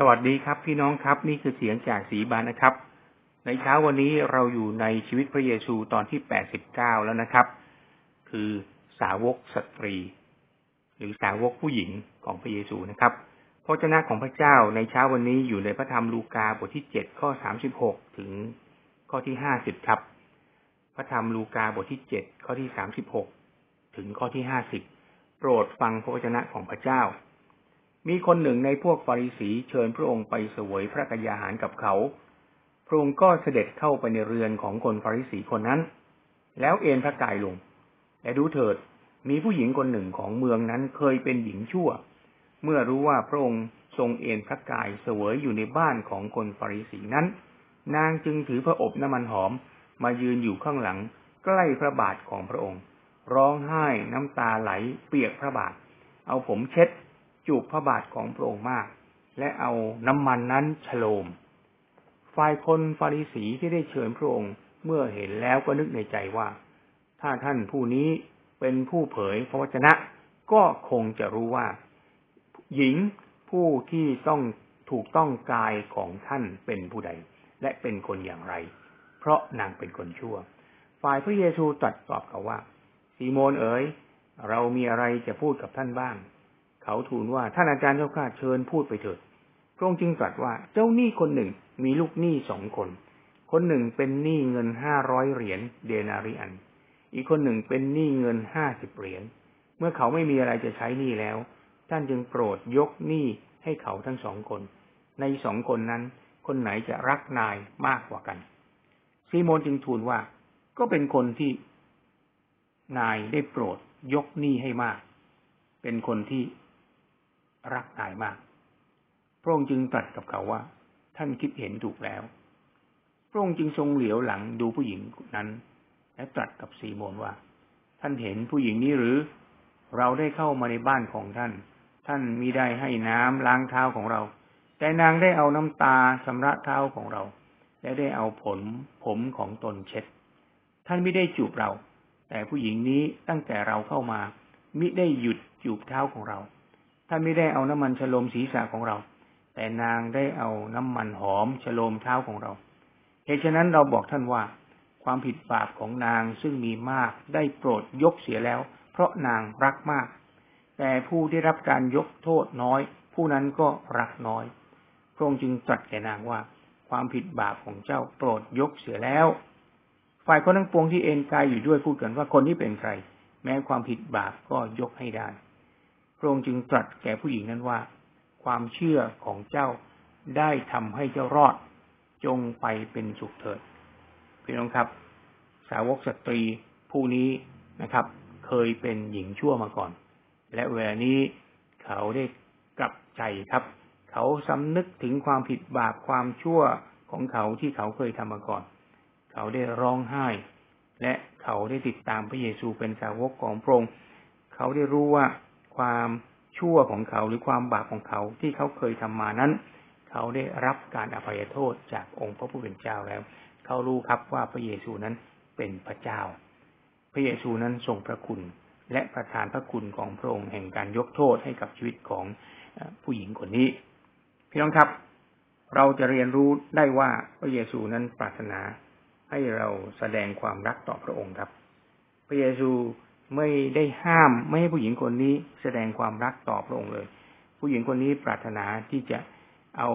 สวัสดีครับ พี่น้องครับ นี่คือเสียงจากสีบานนะครับ ในเช้าวันนี้เราอยู่ในชีวิตพระเยซูตอนที่แปดสิบเก้าแล้วนะครับ คือสาวกสตรี หรือสาวกผู้หญิงของพระเยซูนะครับพระเจ้าของพระเจ้าในเช้าวันนี้อยู่ในพระธรรมลูกาบทที่เจ็ดข้อสามสิบหกถึงข้อที่ห้าสิบครับ พระธรรมลูกาบทที่เจ็ดข้อที่สามสิบหกถึงข้อที่ห้าสิบโปรดฟังพระวจนะของพระเจ้า มีคนหนึ่งในพวกฟาริสีเชิญพระองค์ไปเสวยพระกยาหารกับเขา พระองค์ก็เสด็จเข้าไปในเรือนของคนฟาริสีคนนั้น แล้วเอนพระกายลง และดูเถิด มีผู้หญิงคนหนึ่งของเมืองนั้นเคยเป็นหญิงชั่ว เมื่อรู้ว่าพระองค์ทรงเอนพระกายเสวยอยู่ในบ้านของคนฟาริสีนั้น นางจึงถือพระอบน้ำมันหอมมายืนอยู่ข้างหลัง ใกล้พระบาทของพระองค์ ร้องไห้น้ำตาไหลเปียกพระบาท เอาผมเช็ด จูบพระบาทของพระองค์มาก และเอาน้ำมันนั้นฉโลม ฝ่ายคนฟาริสีที่ได้เชิญพระองค์เมื่อเห็นแล้วก็นึกในใจว่า ถ้าท่านผู้นี้เป็นผู้เผยพระวจนะ ก็คงจะรู้ว่า หญิงผู้ที่ต้องถูกต้องกายของท่านเป็นผู้ใด และเป็นคนอย่างไร เพราะนางเป็นคนชั่ว ฝ่ายพระเยซูตรัสตอบเขาว่า ซีโมนเอ๋ยเรามีอะไรจะพูดกับท่านบ้าง เขาทูลว่าท่านอาจารย์เจ้าข้าเชิญพูดไปเถิดพระองค์จึงตรัสว่าเจ้าหนี้คนหนึ่งมีลูกหนี้สองคน คนหนึ่งเป็นหนี้เงินห้าร้อยเหรียญเดนาริอัน อีกคนหนึ่งเป็นหนี้เงินห้าสิบเหรียญ เมื่อเขาไม่มีอะไรจะใช้หนี้แล้ว ท่านจึงโปรดยกหนี้ให้เขาทั้งสองคน ในสองคนนั้น คนไหนจะรักนายมากกว่ากันซีโมนจึงทูลว่า ก็เป็นคนที่นายได้โปรดยกหนี้ให้มาก เป็นคนที่ รักนายมาก พระองค์จึงตรัสกับเขาว่า ท่านคิดเห็นถูกแล้ว พระองค์จึงทรงเหลียวหลังดูผู้หญิงนั้น และตรัสกับซีโมนว่า ท่านเห็นผู้หญิงนี้หรือ เราได้เข้ามาในบ้านของท่าน ท่านมิได้ให้น้ำล้างเท้าของเรา แต่นางได้เอาน้ำตาชำระเท้าของเรา และได้เอาผลผมของตนเช็ด ท่านไม่ได้จูบเรา แต่ผู้หญิงนี้ตั้งแต่เราเข้ามามิได้หยุดจูบเท้าของเรา ท่านไม่ได้เอาน้ำมันฉโลมศีรษะของเรา แต่นางได้เอาน้ำมันหอมฉโลมเท้าของเราเหตุฉะนั้นเราบอกท่านว่า ความผิดบาปของนางซึ่งมีมากได้โปรดยกเสียแล้ว เพราะนางรักมาก แต่ผู้ได้รับการยกโทษน้อย ผู้นั้นก็รักน้อยพระองค์จึงตรัสแก่นางว่า ความผิดบาปของเจ้าโปรดยกเสียแล้ว ฝ่ายคนทั้งปวงที่เอ็นกายอยู่ด้วยพูดกันว่าคนนี้เป็นใคร แม้ความผิดบาปก็ยกให้ได้ พระองค์จึงตรัสแก่ผู้หญิงนั้นว่า ความเชื่อของเจ้าได้ทำให้เจ้ารอด จงไปเป็นสุขเถิดพี่น้องครับ สาวกสตรีผู้นี้นะครับ เคยเป็นหญิงชั่วมาก่อน และเวลานี้เขาได้กลับใจครับ เขาสำนึกถึงความผิดบาปความชั่วของเขาที่เขาเคยทำมาก่อน เขาได้ร้องไห้ และเขาได้ติดตามพระเยซูเป็นสาวกของพระองค์ เขาได้รู้ว่า ความชั่วของเขาหรือความบาปของเขาที่เขาเคยทำมานั้น เขาได้รับการอภัยโทษจากองค์พระผู้เป็นเจ้าแล้ว เขารู้ครับว่าพระเยซูนั้นเป็นพระเจ้า พระเยซูนั้นทรงพระคุณ และประทานพระคุณของพระองค์แห่งการยกโทษให้กับชีวิตของผู้หญิงคนนี้ พี่น้องครับเราจะเรียนรู้ได้ว่าพระเยซูนั้นปรารถนาให้เราแสดงความรักต่อพระองค์ครับ พระเยซู ไม่ได้ห้าม ไม่ให้ผู้หญิงคนนี้แสดงความรักต่อพระองค์เลย ผู้หญิงคนนี้ปรารถนาที่จะเอา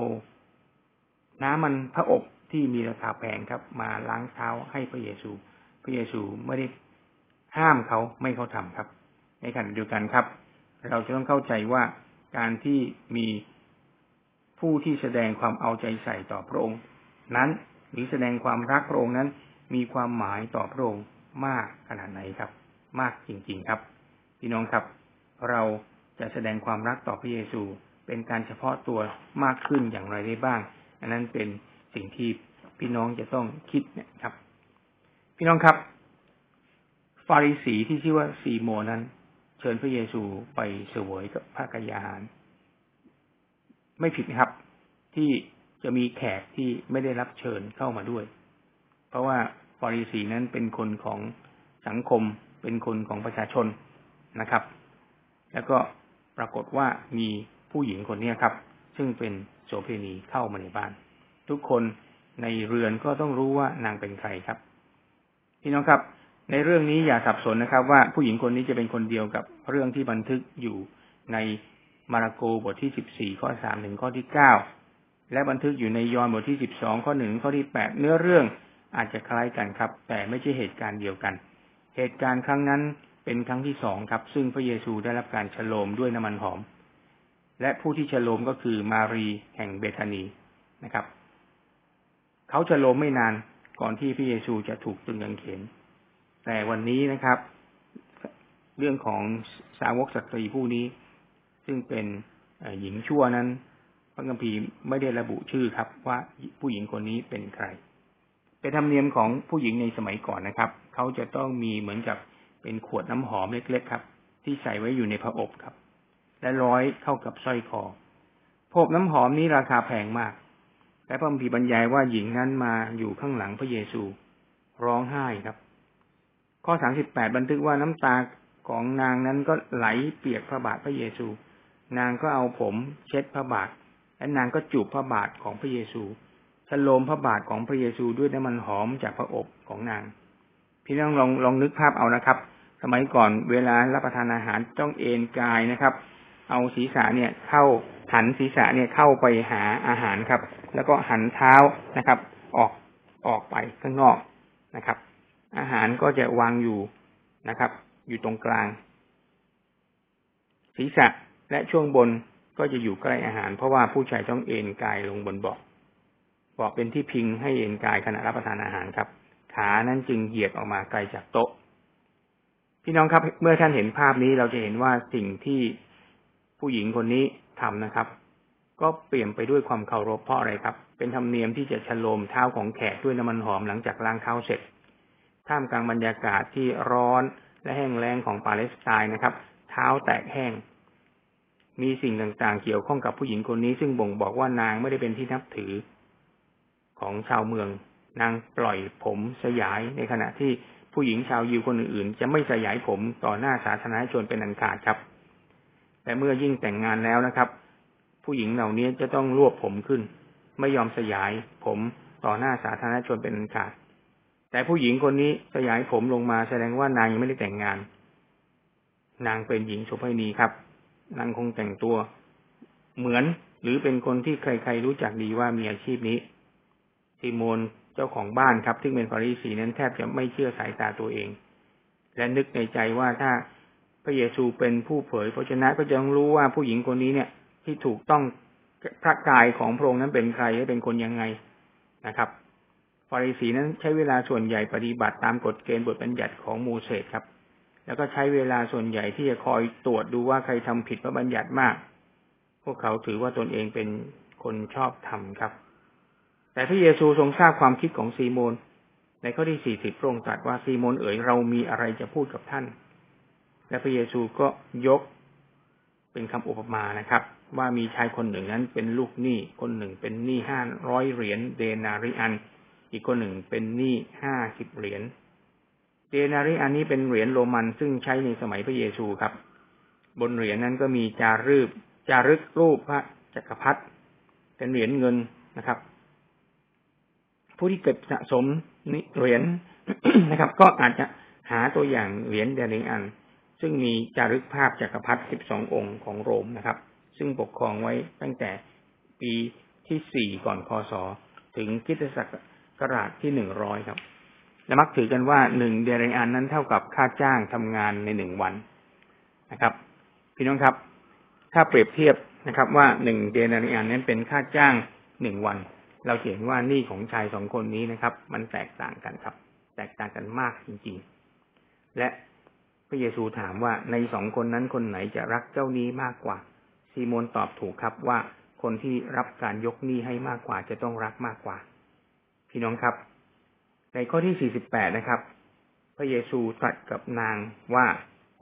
น้ำมันพระอบที่มีราคาแพงครับ มาล้างเท้าให้พระเยซู พระเยซูไม่ได้ห้ามเขาไม่เขาทำครับ ในขณะเดียวกันครับ เราจะต้องเข้าใจว่าการที่มีผู้ที่แสดงความเอาใจใส่ต่อพระองค์ นั้นหรือแสดงความรักพระองค์นั้น มีความหมายต่อพระองค์มากขนาดไหนครับ มากจริง ๆ ครับ พี่น้องครับ เราจะแสดงความรักต่อพระเยซูเป็นการเฉพาะตัวมากขึ้นอย่างไรได้บ้าง อันนั้นเป็นสิ่งที่พี่น้องจะต้องคิดนะครับ พี่น้องครับ ฟาริสีที่ชื่อว่าซีโมนั้น เชิญพระเยซูไปเสวยกับพระกยาหาร ไม่ผิดนะครับ ที่จะมีแขกที่ไม่ได้รับเชิญเข้ามาด้วย เพราะว่าฟาริสีนั้นเป็นคนของสังคม เป็นคนของประชาชนนะครับ แล้วก็ปรากฏว่ามีผู้หญิงคนนี้ครับ ซึ่งเป็นโสเภณีเข้ามาในบ้าน ทุกคนในเรือนก็ต้องรู้ว่านางเป็นใครครับ พี่น้องครับ ในเรื่องนี้อย่าสับสนนะครับ ว่าผู้หญิงคนนี้จะเป็นคนเดียวกับเรื่องที่บันทึกอยู่ในมาระโกบทที่สิบสี่ข้อสามถึงข้อที่เก้าและบันทึกอยู่ในยอห์นบทที่สิบสองข้อหนึ่งข้อที่แปดเนื้อเรื่องอาจจะคล้ายกันครับ แต่ไม่ใช่เหตุการณ์เดียวกัน เหตุการณ์ครั้งนั้นเป็นครั้งที่สองครับ ซึ่งพระเยซูได้รับการฉลมด้วยน้ำมันหอม และผู้ที่ฉลมก็คือมารีแห่งเบธานีนะครับ เขาฉลมไม่นานก่อนที่พระเยซูจะถูกตึงกางเขน แต่วันนี้นะครับ เรื่องของสาวกสตรีผู้นี้ ซึ่งเป็นหญิงชั่วนั้น พระคัมภีร์ไม่ได้ระบุชื่อครับว่าผู้หญิงคนนี้เป็นใคร เป็นธรรมเนียมของผู้หญิงในสมัยก่อนนะครับ เขาจะต้องมีเหมือนกับเป็นขวดน้ำหอมเล็กๆครับ ที่ใส่ไว้อยู่ในพระอบครับ และร้อยเข้ากับสร้อยคอพบน้ำหอมนี้ราคาแพงมาก และพระมภีบรรยายว่าหญิงนั้นมาอยู่ข้างหลังพระเยซู ร้องไห้ครับ ข้อสามสิบแปดบันทึกว่าน้ำตาของนางนั้นก็ไหลเปียกพระบาทพระเยซู นางก็เอาผมเช็ดพระบาท และนางก็จูบพระบาทของพระเยซู ฉโลมพระบาทของพระเยซูด้วยน้ำมันหอมจากพระอบของนาง พี่น้องลองลองนึกภาพเอานะครับ สมัยก่อนเวลารับประทานอาหารต้องเอนกายนะครับ เอาศีรษะเนี่ยเข้าหันศีรษะเนี่ยเข้าไปหาอาหารครับ แล้วก็หันเท้านะครับ ออกออกไปข้างนอกนะครับ อาหารก็จะวางอยู่นะครับ อยู่ตรงกลาง ศีรษะและช่วงบนก็จะอยู่ใกล้อาหาร เพราะว่าผู้ชายต้องเอนกายลงบนเบาะ บาะเป็นที่พิงให้เอนกายขณะรับประทานอาหารครับ ขานั้นจึงเหยียดออกมาไกลจากโต๊ะ พี่น้องครับ เมื่อท่านเห็นภาพนี้เราจะเห็นว่าสิ่งที่ผู้หญิงคนนี้ทำนะครับ ก็เปลี่ยนไปด้วยความเคารพเพราะอะไรครับ เป็นธรรมเนียมที่จะฉโลมเท้าของแขกด้วยน้ำมันหอมหลังจากล้างเท้าเสร็จ ท่ามกลางบรรยากาศที่ร้อนและแห้งแล้งของปาเลสไตน์นะครับ เท้าแตกแห้งมีสิ่งต่างๆ เกี่ยวข้องกับผู้หญิงคนนี้ ซึ่งบ่งบอกว่านางไม่ได้เป็นที่นับถือ ของชาวเมือง นางปล่อยผมสยายในขณะที่ผู้หญิงชาวยิวคนอื่นๆ จะไม่สยายผมต่อหน้าสาธารณชนเป็นอันขาดครับแต่เมื่อยิ่งแต่งงานแล้วนะครับ ผู้หญิงเหล่านี้จะต้องรวบผมขึ้น ไม่ยอมสยายผมต่อหน้าสาธารณชนเป็นอันขาด แต่ผู้หญิงคนนี้สยายผมลงมาแสดงว่านางยังไม่ได้แต่งงาน นางเป็นหญิงโสเภณีครับ นางคงแต่งตัวเหมือนหรือเป็นคนที่ใครๆรู้จักดีว่ามีอาชีพนี้ ซิโมนเจ้าของบ้านครับที่เป็นฟาริสีนั้นแทบจะไม่เชื่อสายตาตัวเอง และนึกในใจว่าถ้าพระเยซูเป็นผู้เผยพระชนะก็จะต้องรู้ว่าผู้หญิงคนนี้เนี่ย ที่ถูกต้องพระกายของพระองค์นั้นเป็นใครและเป็นคนยังไงนะครับฟาริสีนั้นใช้เวลาส่วนใหญ่ปฏิบัติตามกฎเกณฑ์บทบัญญัติของโมเสสครับ แล้วก็ใช้เวลาส่วนใหญ่ที่จะคอยตรวจดูว่าใครทำผิดพระบัญญัติมาก พวกเขาถือว่าตนเองเป็นคนชอบธรรมครับ แต่พระเยซูทรงทราบความคิดของซีโมน ในข้อที่สี่สิบพระองค์ตรัสว่าซีโมนเอ๋ยเรามีอะไรจะพูดกับท่าน และพระเยซูก็ยกเป็นคำอุปมานะครับ ว่ามีชายคนหนึ่งนั้นเป็นลูกหนี้คนหนึ่งเป็นหนี้ห้าร้อยเหรียญเดนาริอัน อีกคนหนึ่งเป็นหนี้ห้าสิบเหรียญเดนาริอันนี้เป็นเหรียญโรมันซึ่งใช้ในสมัยพระเยซูครับ บนเหรียญนั้นก็มีจารึกจารึกรูปพระจักรพรรดิเป็นเหรียญเงินนะครับ ผู้ที่เก็บสะสมเหรียญนะครับ ก็อาจจะหาตัวอย่างเหรียญเดนาริอัน ซึ่งมีจารึกภาพจักรพรรดิสิบสององค์ของโรมนะครับ ซึ่งปกครองไว้ตั้งแต่ปีที่สี่ก่อนคศถึงคิตศักราชที่หนึ่งร้อยครับ และมักถือกันว่าหนึ่งเดริอันนั้นเท่ากับค่าจ้างทำงานในหนึ่งวันนะครับ พี่น้องครับ ถ้าเปรียบเทียบนะครับ ว่าหนึ่งเดริอันนั้นเป็นค่าจ้างหนึ่งวัน เราเห็นว่านี่ของชายสองคนนี้นะครับ มันแตกต่างกันครับ แตกต่างกันมากจริง ๆ และพระเยซูถามว่าในสองคนนั้นคนไหนจะรักเจ้านี้มากกว่า ซีโมนตอบถูกครับว่าคนที่รับการยกหนี้ให้มากกว่าจะต้องรักมากกว่า พี่น้องครับ ในข้อที่ 48 นะครับ พระเยซูตรัสกับนางว่า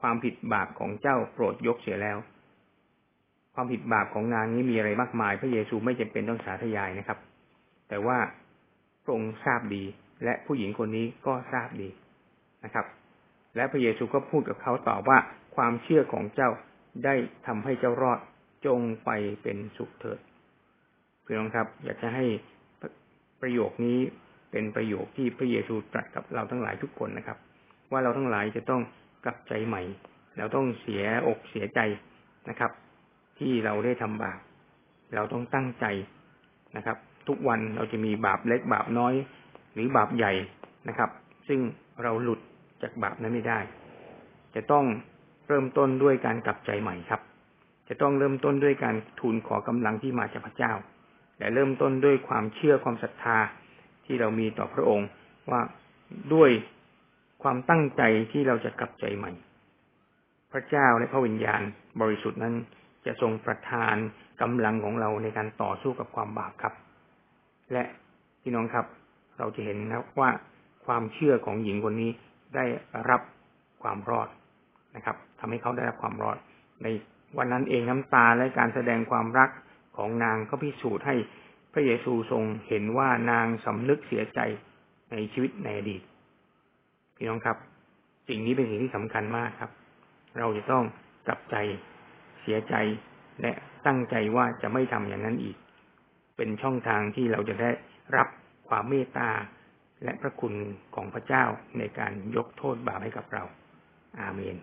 ความผิดบาปของเจ้าโปรดยกเสียแล้ว ความผิดบาปของนางนี้มีอะไรมากมาย พระเยซูไม่จำเป็นต้องสาธยายนะครับ แต่ว่าพระองค์ทราบดี และผู้หญิงคนนี้ก็ทราบดีนะครับ และพระเยซูก็พูดกับเขาต่อว่าความเชื่อของเจ้าได้ทำให้เจ้ารอดจงไปเป็นสุขเถิดเพี่องครับ อยากจะให้ประโยคนี้เป็นประโยคที่พระเยซูตรัสกับเราทั้งหลายทุกคนนะครับ ว่าเราทั้งหลายจะต้องกลับใจใหม่เราต้องเสียอกเสียใจนะครับ ที่เราได้ทำบาปเราต้องตั้งใจนะครับ ทุกวันเราจะมีบาปเล็กบาปน้อย หรือบาปใหญ่นะครับ ซึ่งเราหลุดจากบาปนั้นไม่ได้ จะต้องเริ่มต้นด้วยการกลับใจใหม่ครับ จะต้องเริ่มต้นด้วยการทูลขอกำลังที่มาจากพระเจ้า และเริ่มต้นด้วยความเชื่อความศรัทธาที่เรามีต่อพระองค์ว่าด้วยความตั้งใจที่เราจะกลับใจใหม่ พระเจ้าและพระวิญญาณบริสุทธิ์นั้นจะทรงประทานกำลังของเราในการต่อสู้กับความบาปครับ และพี่น้องครับ เราจะเห็นนะว่าความเชื่อของหญิงคนนี้ได้รับความรอดนะครับทำให้เขาได้รับความรอด ในวันนั้นเองน้ำตาและการแสดงความรักของนางก็พิสูจน์ให้พระเยซูทรงเห็นว่านางสำนึกเสียใจในชีวิตในอดีต พี่น้องครับ สิ่งนี้เป็นสิ่งที่สำคัญมากครับ เราจะต้องกลับใจเสียใจและตั้งใจว่าจะไม่ทำอย่างนั้นอีก เป็นช่องทางที่เราจะได้รับความเมตตาและพระคุณของพระเจ้าในการยกโทษบาปให้กับเรา อาเมน